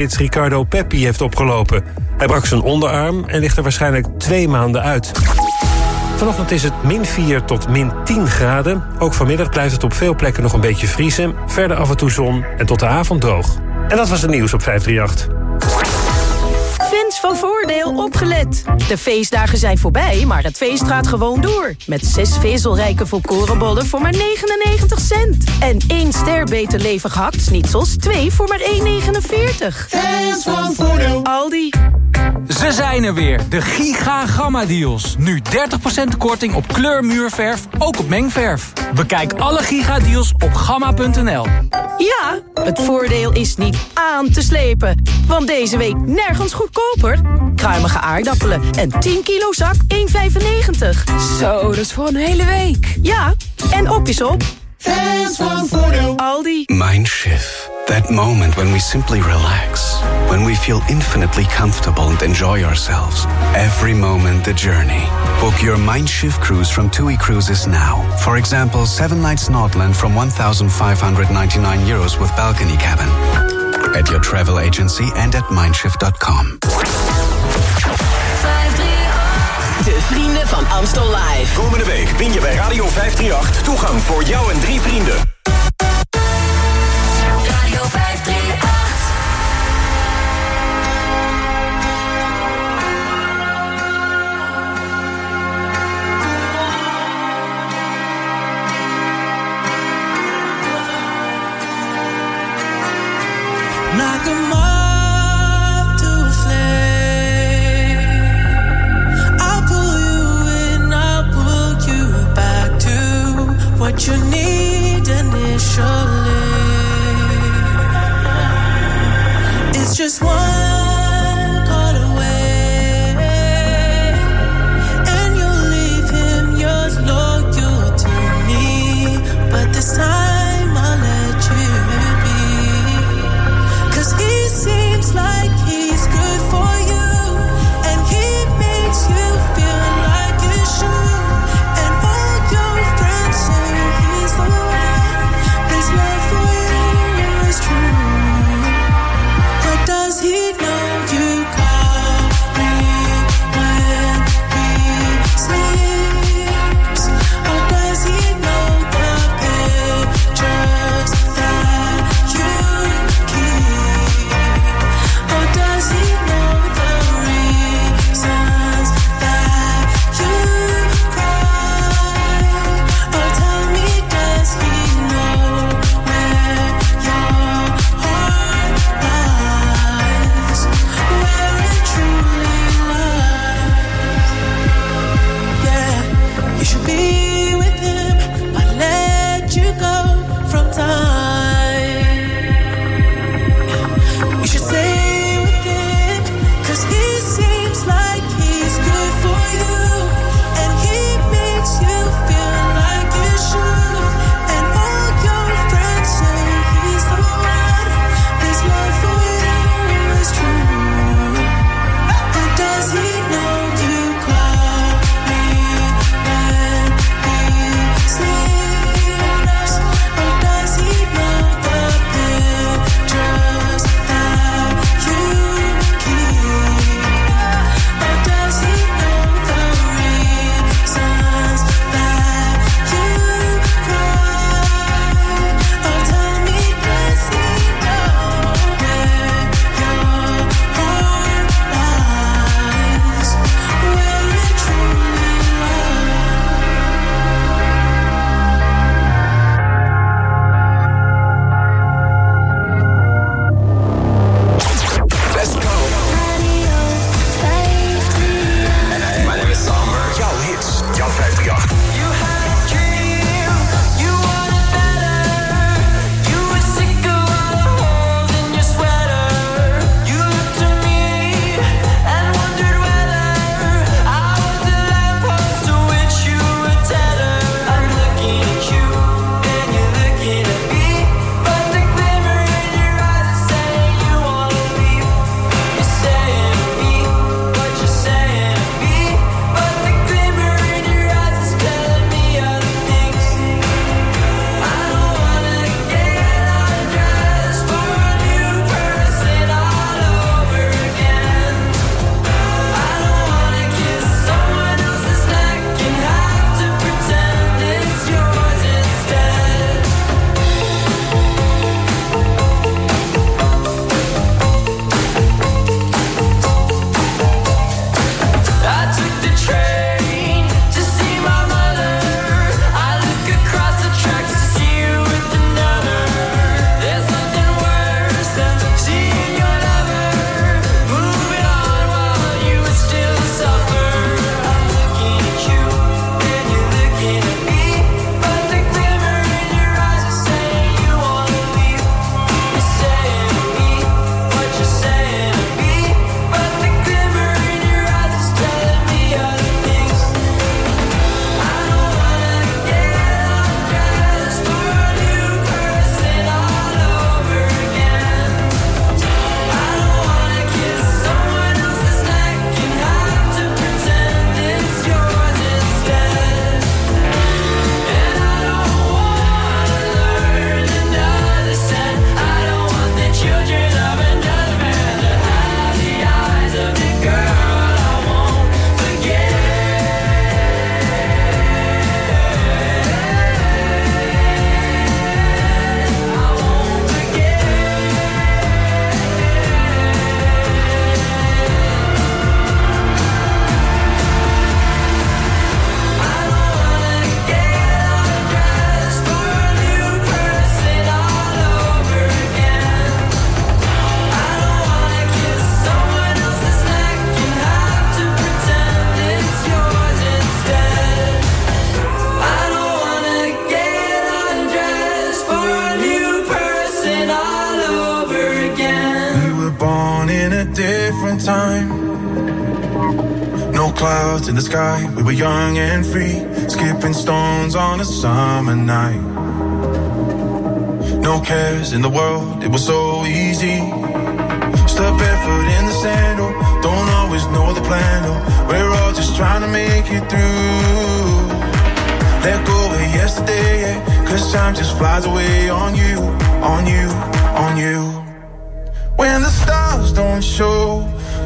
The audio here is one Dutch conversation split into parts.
Ricardo Peppi heeft opgelopen. Hij brak zijn onderarm en ligt er waarschijnlijk twee maanden uit. Vanochtend is het min 4 tot min 10 graden. Ook vanmiddag blijft het op veel plekken nog een beetje vriezen. Verder af en toe zon en tot de avond droog. En dat was het nieuws op 538. Fans van Voordeel opgelet. De feestdagen zijn voorbij, maar het feest gaat gewoon door. Met zes vezelrijke volkorenbollen voor maar 99 cent. En één ster beter levig hakt-snitsels, twee voor maar 1,49. Fans van Voordeel. Aldi. Ze zijn er weer, de Giga Gamma Deals. Nu 30% korting op kleurmuurverf, ook op mengverf. Bekijk alle Giga Deals op gamma.nl. Ja, het voordeel is niet aan te slepen. Want deze week nergens goedkoper. Kruimige aardappelen en 10 kilo zak 1,95. Zo, dat is voor een hele week. Ja, en op is op. Fans van Voordeel. Aldi. Mindshift. That moment when we simply relax. When we feel infinitely comfortable and enjoy ourselves. Every moment the journey. Book your Mindshift cruise from TUI Cruises now. For example, 7 nights Nordland from 1,599 euros with balcony cabin. At your travel agency and at mindshift.com. De vrienden van Amstel Live. Komende week win je bij Radio 538 toegang voor jou en drie vrienden. Radio 538. 那个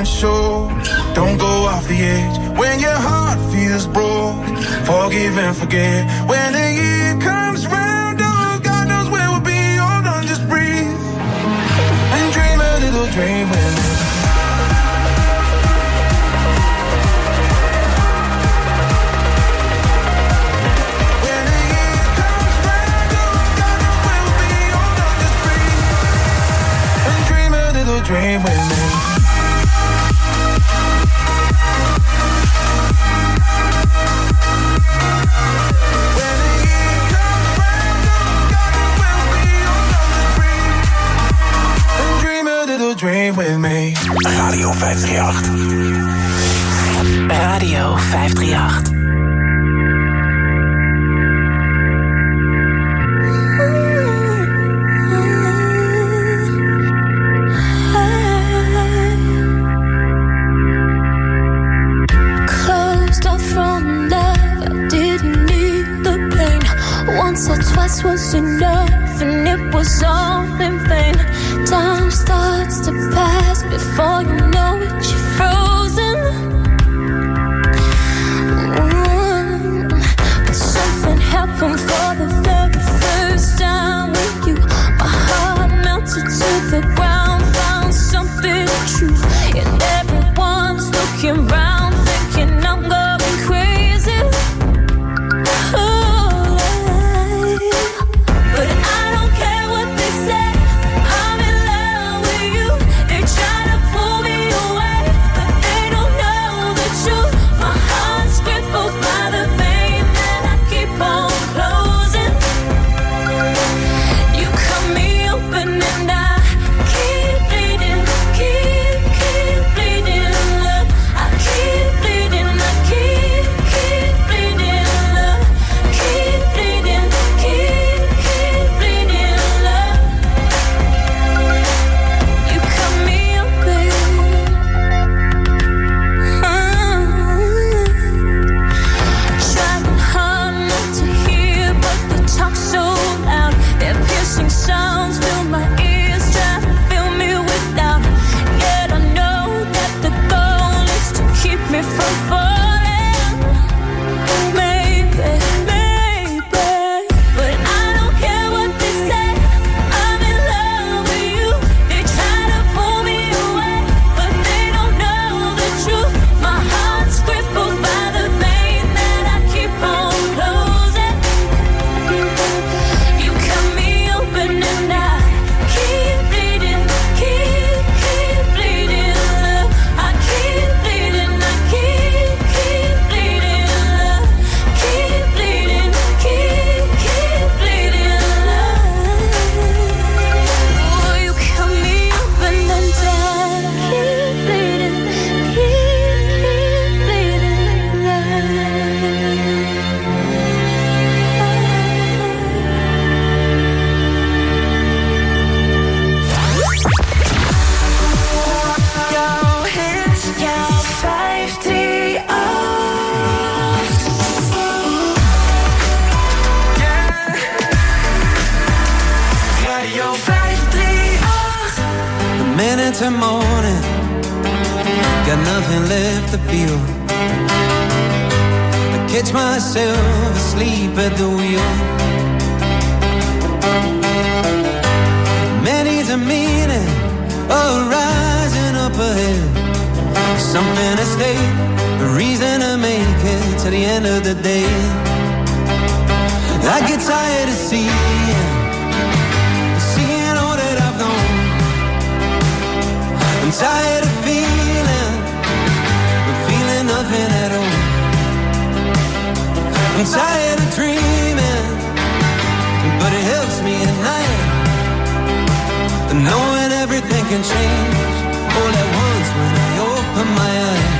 Don't show, don't go off the edge. When your heart feels broke, forgive and forget. When the year comes round, oh, God knows where we'll be. Hold on, just breathe and dream a little dream. When of the day. I get tired of seeing, seeing all that I've known. I'm tired of feeling, feeling nothing at all. I'm tired of dreaming, but it helps me at night. Knowing everything can change all at once when I open my eyes.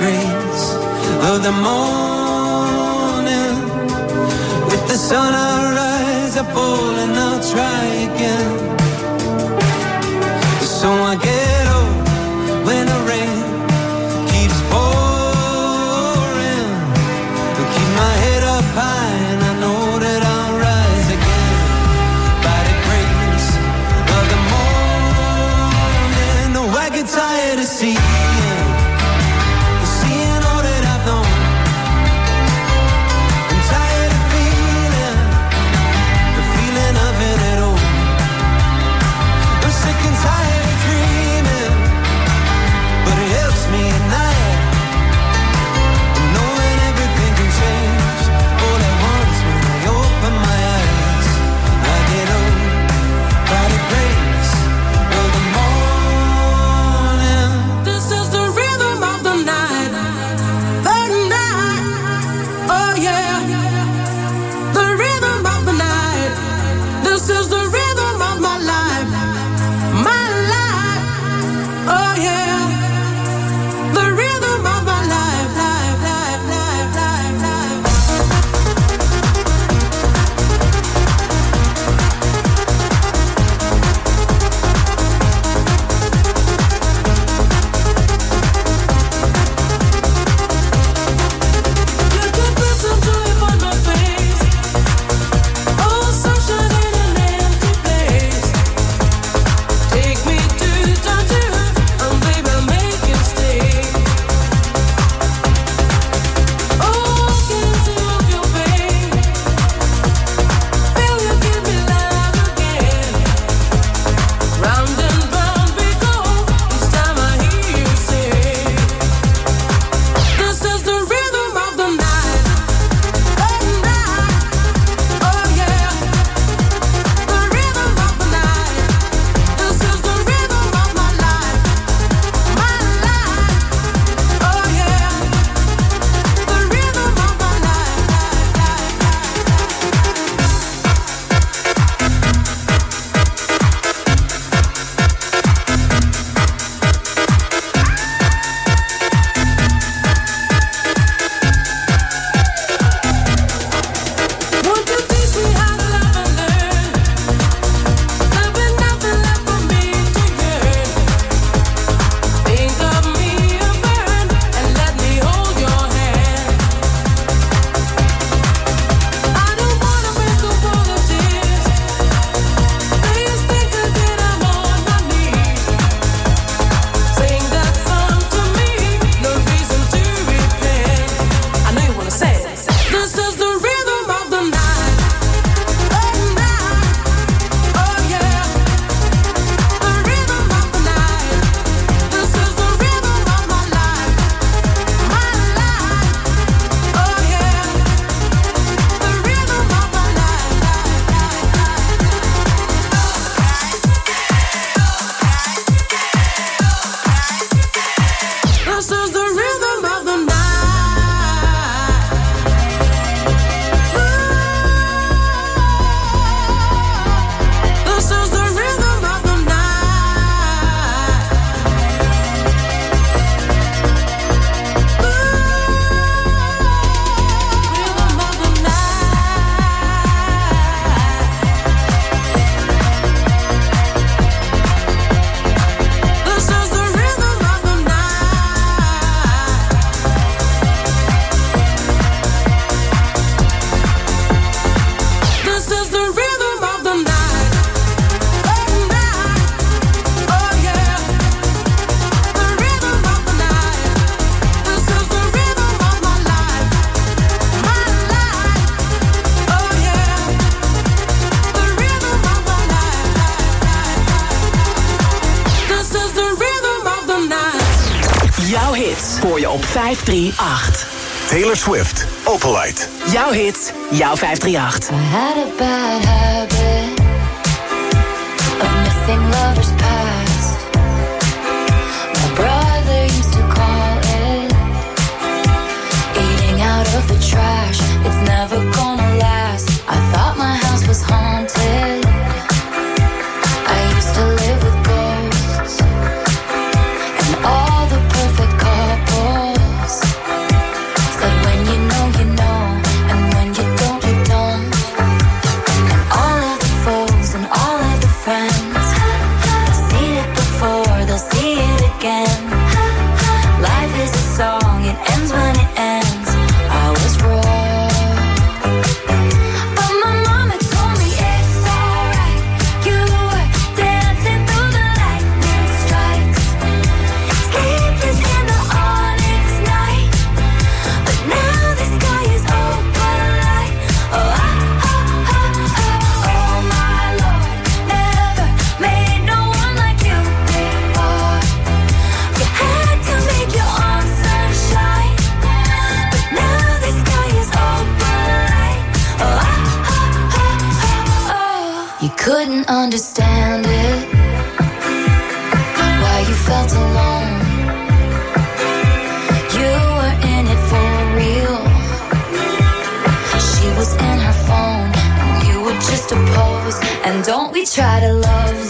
grace of the morning, with the sun I rise, I fall and I'll try again. So I get up when the rain keeps pouring. Keep my head up high and I know that I'll rise again by the grace of the morning. No, I get tired of seeing 538. Taylor Swift, Opalite. Jouw hits, jouw 538. I had a bad habit of missing lovers And don't we try to love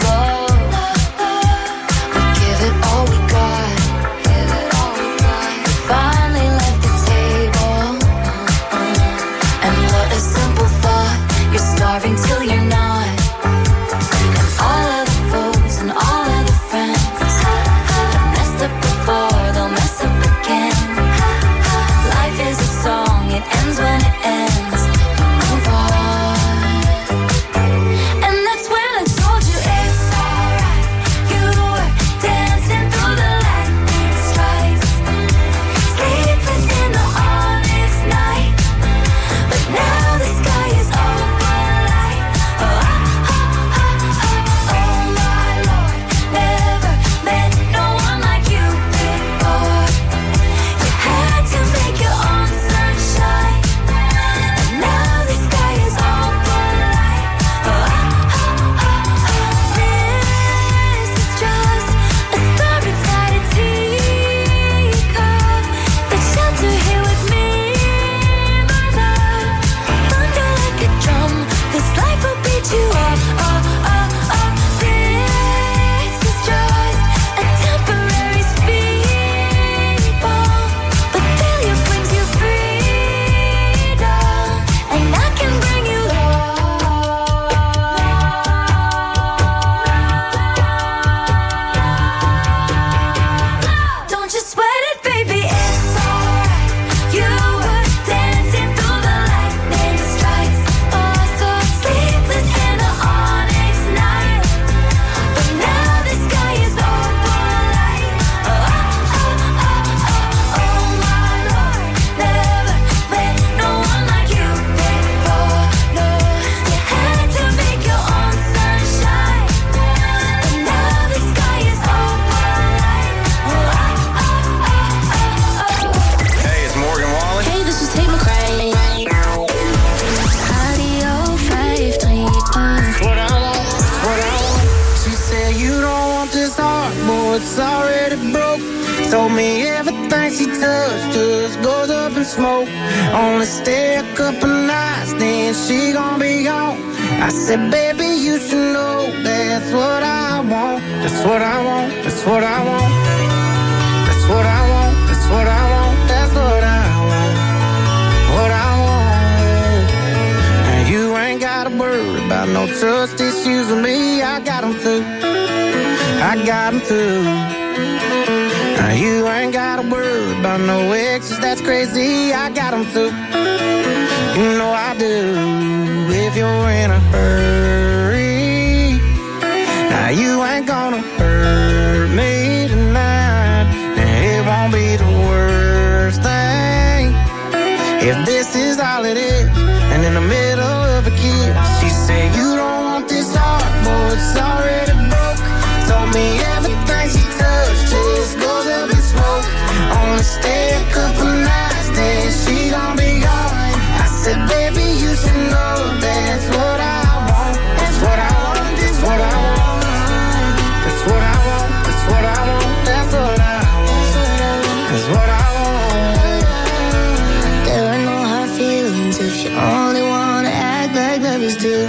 You only wanna act like lovers do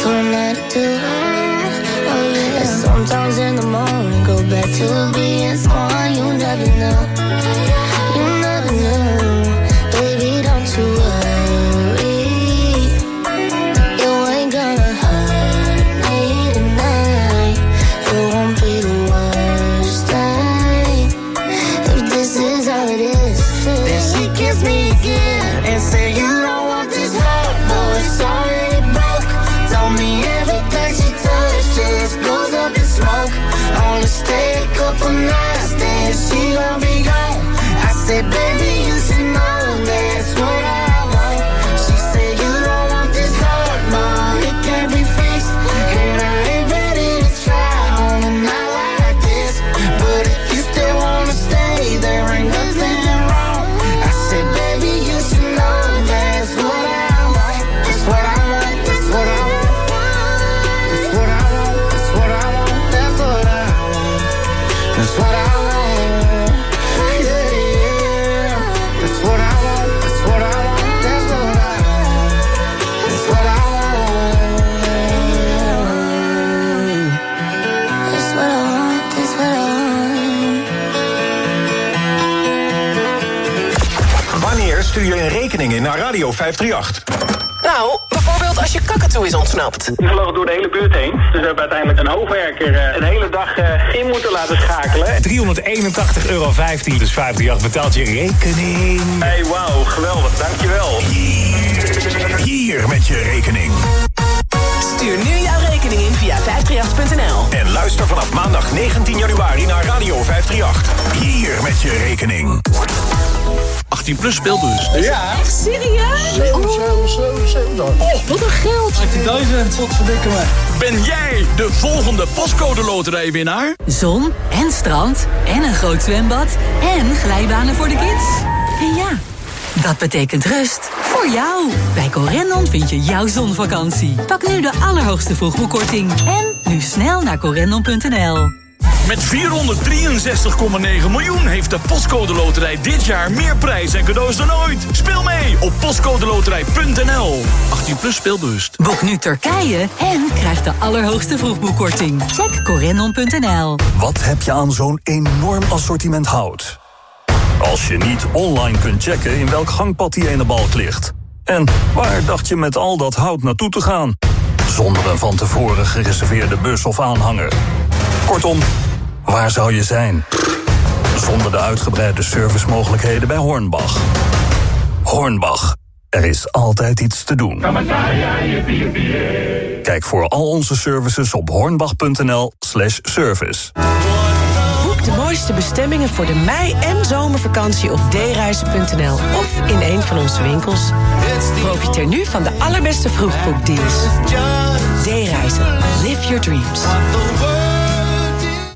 For a night or two oh, yeah. Sometimes in the morning Go back to being someone you never know in naar Radio 538? Nou, bijvoorbeeld als je kakatoe is ontsnapt. Die vloog door de hele buurt heen. Dus we hebben uiteindelijk een hoofdwerker eh, een hele dag eh, in moeten laten schakelen. 381,15 euro. Dus 538 betaalt je rekening. Hey, wauw, geweldig, dankjewel. Hier met je rekening. Stuur nu jouw rekening in via 538.nl. En luister vanaf maandag 19 januari naar Radio 538. Hier met je rekening. 18 plus speelbus. Ja. Echt serieus? Oh, wat een geld. 18.000. Wat verdikken me. Ben jij de volgende postcode loterijwinnaar? Zon en strand en een groot zwembad en glijbanen voor de kids. En ja, dat betekent rust voor jou. Bij Corendon vind je jouw zonvakantie. Pak nu de allerhoogste vroegboekkorting. En nu snel naar corendon.nl. Met 463,9 miljoen heeft de Postcode Loterij dit jaar meer prijs en cadeaus dan ooit. Speel mee op postcodeloterij.nl. 18 plus speelbewust. Boek nu Turkije en krijg de allerhoogste vroegboekkorting. Check corendon.nl. Wat heb je aan zo'n enorm assortiment hout? Als je niet online kunt checken in welk gangpad die ene balk ligt. En waar dacht je met al dat hout naartoe te gaan? Zonder een van tevoren gereserveerde bus of aanhanger. Kortom, waar zou je zijn? Zonder de uitgebreide servicemogelijkheden bij Hornbach. Hornbach, er is altijd iets te doen. Kijk voor al onze services op hornbach.nl slash service. Boek de mooiste bestemmingen voor de mei- en zomervakantie op dereizen.nl of in een van onze winkels. Profiteer nu van de allerbeste vroegboekdeals. D-reizen. Live your dreams.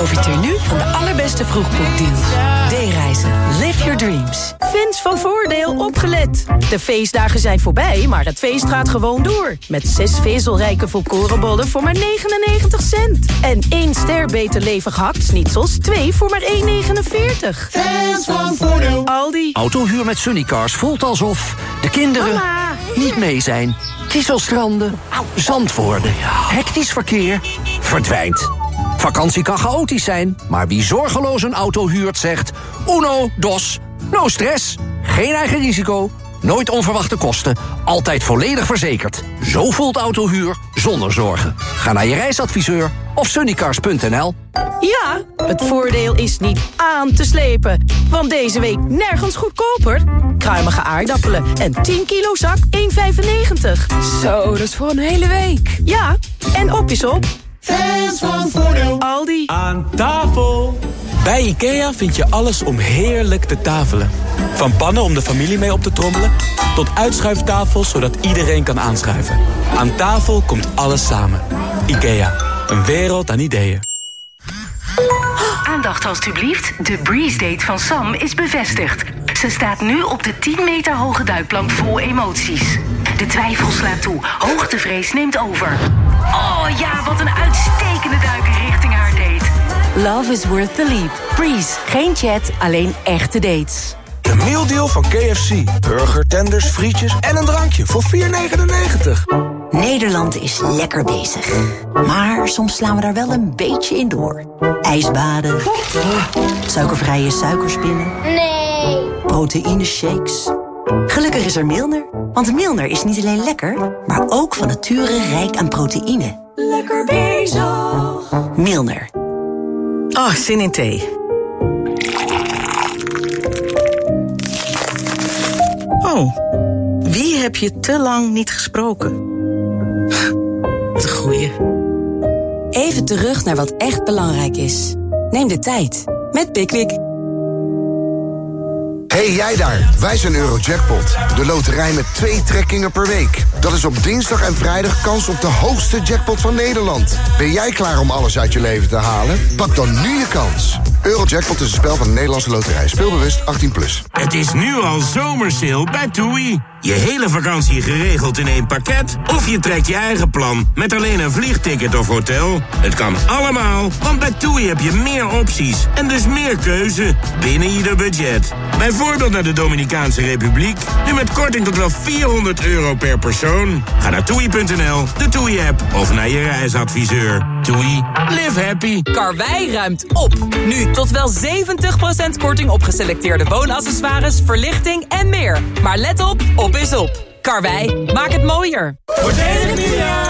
Profiteer nu van de allerbeste vroegboekdeals. D-reizen. Live your dreams. Fans van Voordeel opgelet. De feestdagen zijn voorbij, maar het feest gaat gewoon door. Met zes vezelrijke volkorenbollen voor maar 99 cent. En één ster beter levig hakt-snitsels, twee voor maar 1,49. Fans van Voordeel. Aldi. Autohuur met Sunnycars voelt alsof de kinderen niet mee zijn. Kieselstranden, zand worden, hectisch verkeer, verdwijnt. Vakantie kan chaotisch zijn, maar wie zorgeloos een auto huurt zegt... Uno, dos, no stress, geen eigen risico, nooit onverwachte kosten... altijd volledig verzekerd. Zo voelt autohuur zonder zorgen. Ga naar je reisadviseur of sunnycars.nl. Ja, het voordeel is niet aan te slepen. Want deze week nergens goedkoper. Kruimige aardappelen en 10 kilo zak 1,95. Zo, dat is voor een hele week. Ja, en op is op. Fans van Voordeel. Aldi. Aan tafel. Bij IKEA vind je alles om heerlijk te tafelen. Van pannen om de familie mee op te trommelen... tot uitschuiftafels zodat iedereen kan aanschuiven. Aan tafel komt alles samen. IKEA, een wereld aan ideeën. Aandacht alstublieft. De Breeze Date van Sam is bevestigd. Ze staat nu op de 10 meter hoge duikplank vol emoties. De twijfel slaat toe, hoogtevrees neemt over. Oh ja, wat een uitstekende duiker richting haar date. Love is worth the leap. Breeze, geen chat, alleen echte dates. De mealdeal van KFC. Burger, tenders, frietjes en een drankje voor 4,99. Nederland is lekker bezig. Maar soms slaan we daar wel een beetje in door. Ijsbaden. Suikervrije suikerspinnen. Nee. Proteïne shakes. Gelukkig is er Milner. Want Milner is niet alleen lekker, maar ook van nature rijk aan proteïne. Lekker bezig. Milner. Oh, zin in thee. Oh, wie heb je te lang niet gesproken? Wat een goeie. Even terug naar wat echt belangrijk is. Neem de tijd met Pickwick. Hey jij daar, wij zijn Eurojackpot. De loterij met twee trekkingen per week. Dat is op dinsdag en vrijdag kans op de hoogste jackpot van Nederland. Ben jij klaar om alles uit je leven te halen? Pak dan nu je kans. Eurojackpot is een spel van de Nederlandse loterij. Speelbewust 18+. Plus. Het is nu al zomersale bij TUI. Je hele vakantie geregeld in één pakket? Of je trekt je eigen plan met alleen een vliegticket of hotel? Het kan allemaal, want bij TUI heb je meer opties en dus meer keuze binnen ieder budget. Bijvoorbeeld naar de Dominicaanse Republiek, nu met korting tot wel 400 euro per persoon. Ga naar toei.nl, de TUI-app of naar je reisadviseur. TUI, live happy. Karwei ruimt op. Nu tot wel 70% korting op geselecteerde woonaccessoires, verlichting en meer. Maar let op, op is op. Karwei, maak het mooier. Voordelig nieuwjaar.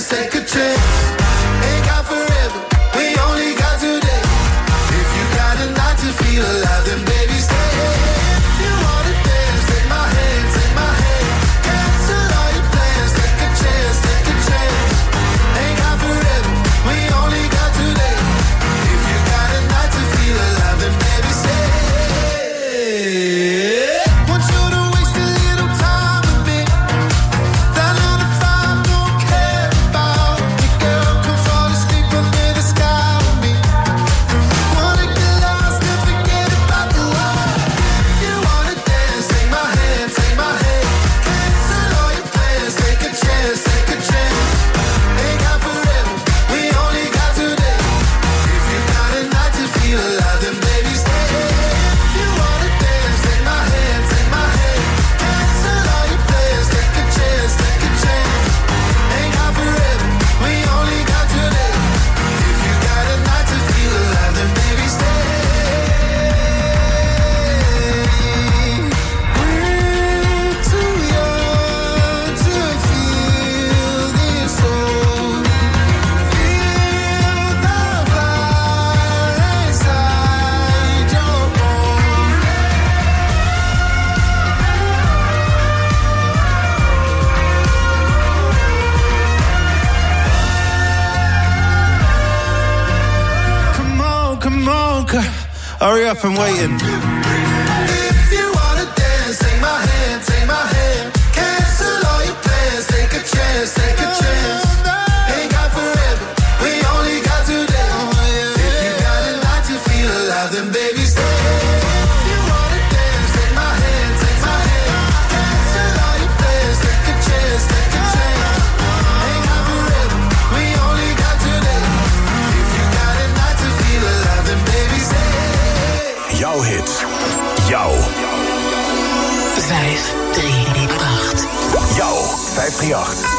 take a chance waiting. 538.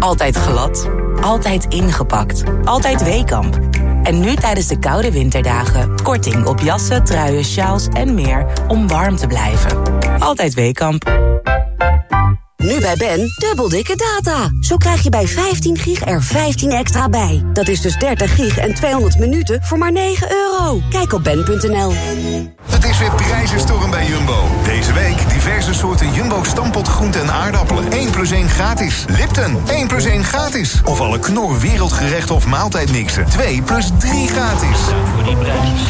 Altijd glad, altijd ingepakt, altijd Weekamp. En nu tijdens de koude winterdagen korting op jassen, truien, sjaals en meer om warm te blijven. Altijd Weekamp. Nu bij Ben, dubbel dikke data. Zo krijg je bij 15 gig er 15 extra bij. Dat is dus 30 gig en 200 minuten voor maar 9 euro. Kijk op ben.nl. Is weer prijzenstorm bij Jumbo. Deze week diverse soorten Jumbo stampot groenten en aardappelen. 1 plus 1 gratis. Lipton, 1 plus 1 gratis. Of alle knor wereldgerechten of maaltijdmixen. 2 plus 3 gratis. Voor die prijs.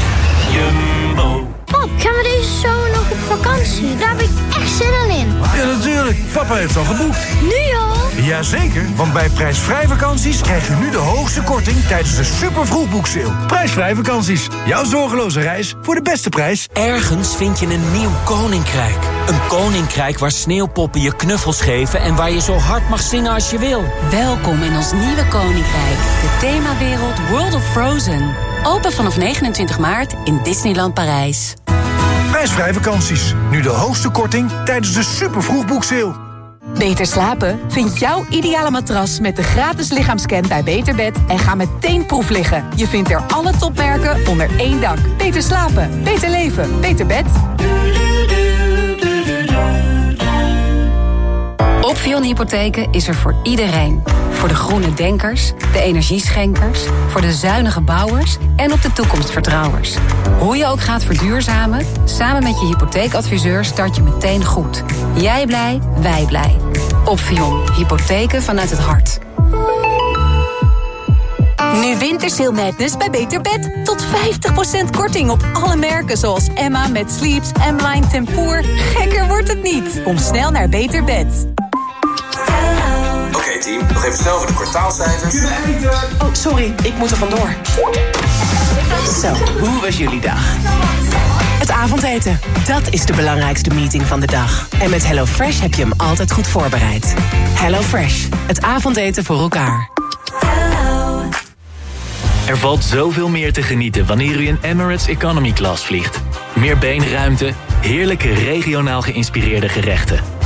Jumbo. Pap, gaan we deze zomer nog op vakantie? Daar heb ik echt zin in. Ja, natuurlijk. Papa heeft al geboekt. Nu al? Jazeker, want bij prijsvrij vakanties krijg je nu de hoogste korting tijdens de super vroegboekseil. Prijsvrij vakanties. Jouw zorgeloze reis voor de beste prijs. Ergens vind je een nieuw koninkrijk. Een koninkrijk waar sneeuwpoppen je knuffels geven... en waar je zo hard mag zingen als je wil. Welkom in ons nieuwe koninkrijk. De themawereld World of Frozen. Open vanaf 29 maart in Disneyland Parijs. Prijsvrij vakanties. Nu de hoogste korting tijdens de super vroegboekseil. Beter slapen? Vind jouw ideale matras met de gratis lichaamscan bij Beterbed en ga meteen proef liggen. Je vindt er alle topmerken onder één dak. Beter slapen, beter leven, beter bed. Opvion Hypotheken is er voor iedereen. Voor de groene denkers, de energieschenkers, voor de zuinige bouwers en op de toekomstvertrouwers. Hoe je ook gaat verduurzamen, samen met je hypotheekadviseur start je meteen goed. Jij blij, wij blij. Opvion, hypotheken vanuit het hart. Nu Wintersale Madness bij Beter Bed. Tot 50% korting op alle merken zoals Emma met Sleeps, M-Line Tempoor. Gekker wordt het niet. Kom snel naar Beter Bed. Oké team, nog even snel voor de kwartaalcijfers. Oh, sorry, ik moet er vandoor. Zo, hoe was jullie dag? Het avondeten, dat is de belangrijkste meeting van de dag. En met HelloFresh heb je hem altijd goed voorbereid. HelloFresh, het avondeten voor elkaar. Er valt zoveel meer te genieten wanneer u in Emirates Economy Class vliegt. Meer beenruimte, heerlijke regionaal geïnspireerde gerechten.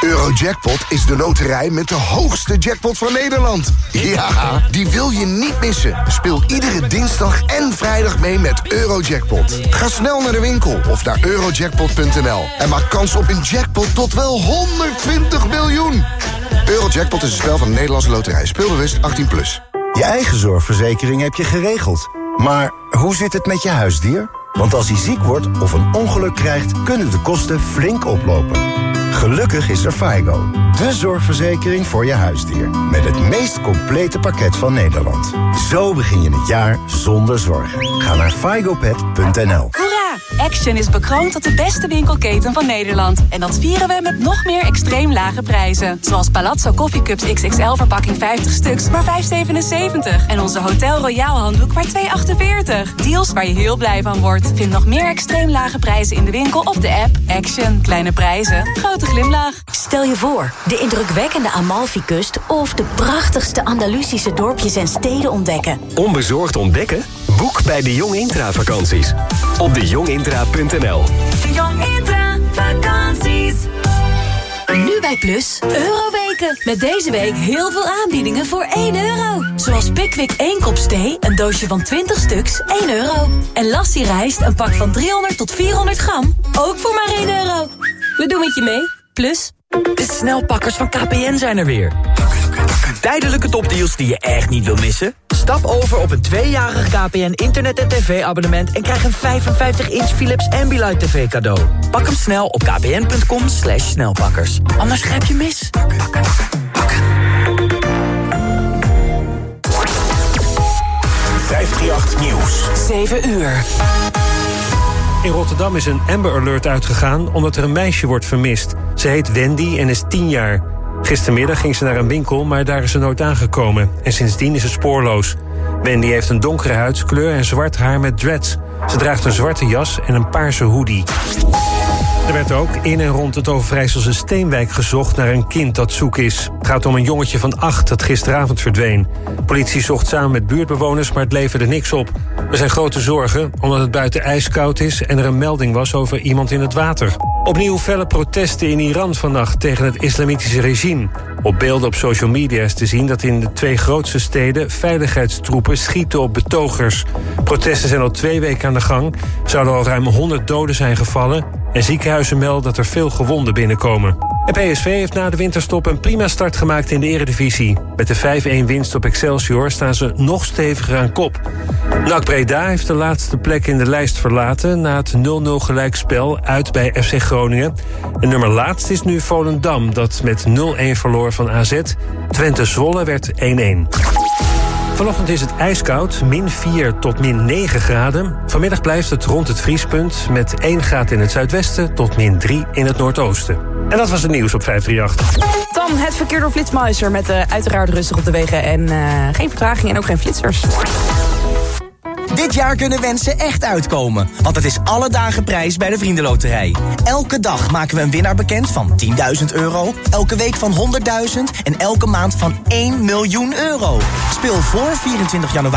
Eurojackpot is de loterij met de hoogste jackpot van Nederland. Ja, die wil je niet missen. Speel iedere dinsdag en vrijdag mee met Eurojackpot. Ga snel naar de winkel of naar eurojackpot.nl en maak kans op een jackpot tot wel 120 miljoen. Eurojackpot is een spel van de Nederlandse loterij. Speelbewust 18+. Plus. Je eigen zorgverzekering heb je geregeld. Maar hoe zit het met je huisdier? Want als hij ziek wordt of een ongeluk krijgt... kunnen de kosten flink oplopen. Gelukkig is er FIGO, de zorgverzekering voor je huisdier. Met het meest complete pakket van Nederland. Zo begin je het jaar zonder zorgen. Ga naar figopet.nl Hoera! Action is bekroond tot de beste winkelketen van Nederland. En dat vieren we met nog meer extreem lage prijzen. Zoals Palazzo Coffee Cups XXL verpakking 50 stuks, maar 5,77. En onze Hotel Royal handdoek maar 2,48. Deals waar je heel blij van wordt. Vind nog meer extreem lage prijzen in de winkel of de app. Action. Kleine prijzen. Grote glimlach. Stel je voor, de indrukwekkende Amalfi-kust... of de prachtigste Andalusische dorpjes en steden ontdekken. Onbezorgd ontdekken? Boek bij de Jong Intra vakanties. Op De Jong Intra vakanties. Nu bij Plus, Euroweken. Met deze week heel veel aanbiedingen voor 1 euro. Zoals Pickwick 1 kop thee, een doosje van 20 stuks, 1 euro. En Lassie rijst, een pak van 300 tot 400 gram, ook voor maar 1 euro. We doen het je mee, Plus. De snelpakkers van KPN zijn er weer. Tijdelijke topdeals die je echt niet wil missen? Stap over op een tweejarig KPN internet- en tv-abonnement... en krijg een 55-inch Philips Ambilight TV cadeau. Pak hem snel op kpn.com slash snelpakkers. Anders grijp je mis. 538 Nieuws. 7 uur. In Rotterdam is een Amber Alert uitgegaan omdat er een meisje wordt vermist. Ze heet Wendy en is 10 jaar. Gistermiddag ging ze naar een winkel, maar daar is ze nooit aangekomen. En sindsdien is ze spoorloos. Wendy heeft een donkere huidskleur en zwart haar met dreads. Ze draagt een zwarte jas en een paarse hoodie. Er werd ook in en rond het Overijsselse Steenwijk gezocht naar een kind dat zoek is. Het gaat om een jongetje van acht dat gisteravond verdween. Politie zocht samen met buurtbewoners, maar het leverde niks op. Er zijn grote zorgen, omdat het buiten ijskoud is... en er een melding was over iemand in het water. Opnieuw felle protesten in Iran vannacht tegen het islamitische regime. Op beelden op social media is te zien dat in de twee grootste steden... veiligheidstroepen schieten op betogers. Protesten zijn al twee weken aan de gang. Zouden al ruim 100 doden zijn gevallen... en ziekenhuizen melden dat er veel gewonden binnenkomen. En PSV heeft na de winterstop een prima start gemaakt in de eredivisie. Met de 5-1 winst op Excelsior staan ze nog steviger aan kop. NAC Breda heeft de laatste plek in de lijst verlaten... na het 0-0 gelijkspel uit bij FC Groningen. En nummer laatst is nu Volendam, dat met 0-1 verloor van AZ. Twente Zwolle werd 1-1. Vanochtend is het ijskoud, min 4 tot min 9 graden. Vanmiddag blijft het rond het vriespunt... met 1 graad in het zuidwesten tot min 3 in het noordoosten. En dat was het nieuws op 538. Dan het verkeer door Flitsmeister met uh, uiteraard rustig op de wegen en uh, geen vertraging en ook geen flitsers. Dit jaar kunnen wensen echt uitkomen, want het is alle dagen prijs bij de Vriendenloterij. Elke dag maken we een winnaar bekend van 10.000 euro, elke week van 100.000 en elke maand van 1 miljoen euro. Speel voor 24 januari